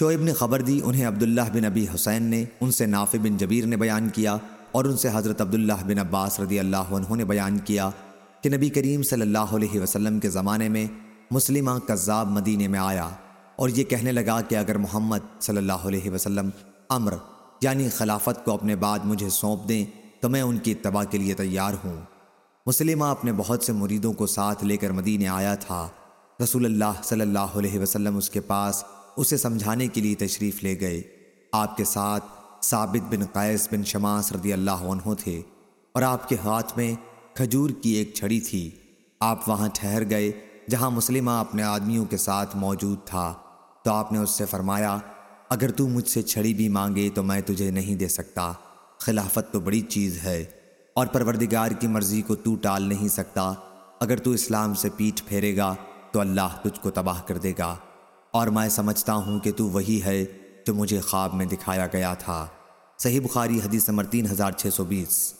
شعیب نے خبر دی، انہیں عبداللہ بن ابی حسین نے، ان سے نافع بن جبیر نے بیان کیا اور ان سے حضرت عبداللہ بن عباس رضی اللہ عنہ نے بیان کیا کہ نبی کریم صلی اللہ علیہ وسلم کے زمانے میں مسلمہ کذاب مدینے میں آیا اور یہ کہنے لگا کہ اگر محمد صلی اللہ علیہ وسلم امر یعنی خلافت کو اپنے بعد مجھے سونپ دیں تو میں ان کی اتباع کے لیے تیار ہوں۔ مسلمہ اپنے بہت سے مریدوں کو ساتھ لے کر مدینے آیا تھا۔ رسول اللہ صلی اللہ علیہ وسلم اس کے پاس اسے سمجھانے کے لیے تشریف لے گئے۔ آپ کے ساتھ ثابت بن قیس بن شماس رضی اللہ عنہ تھے اور آپ کے ہاتھ میں کھجور کی ایک چھڑی تھی۔ آپ وہاں ٹھہر گئے جہاں مسلمہ اپنے آدمیوں کے ساتھ موجود تھا۔ تو آپ نے اس سے فرمایا، اگر تو مجھ سے چھڑی بھی مانگے تو میں تجھے نہیں دے سکتا۔ خلافت تو بڑی چیز ہے اور پروردگار کی مرضی کو تو ٹال نہیں سکتا۔ اگر تو اسلام سے پیٹھ پھیرے گا تو اللہ تجھ کو تباہ کر دے گا۔ اور میں سمجھتا ہوں کہ تو وہی ہے جو مجھے خواب میں دکھایا گیا تھا۔ صحیح بخاری حدیث نمبر تین ہزار چھ سو بیس۔